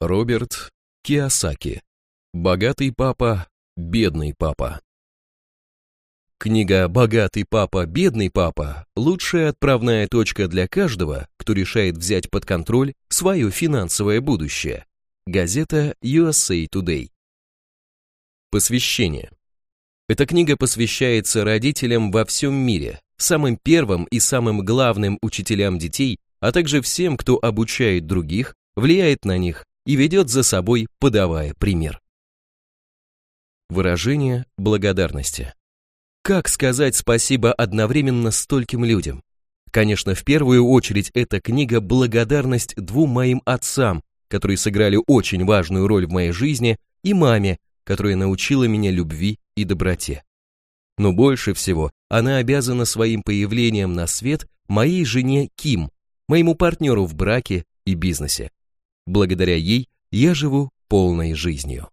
Роберт Киосаки. Богатый папа, бедный папа. Книга «Богатый папа, бедный папа» – лучшая отправная точка для каждого, кто решает взять под контроль свое финансовое будущее. Газета USA Today. Посвящение. Эта книга посвящается родителям во всем мире, самым первым и самым главным учителям детей, а также всем, кто обучает других, влияет на них и ведет за собой, подавая пример. Выражение благодарности. Как сказать спасибо одновременно стольким людям? Конечно, в первую очередь эта книга благодарность двум моим отцам, которые сыграли очень важную роль в моей жизни, и маме, которая научила меня любви и доброте. Но больше всего она обязана своим появлением на свет моей жене Ким, моему партнеру в браке и бизнесе. Благодаря ей я живу полной жизнью.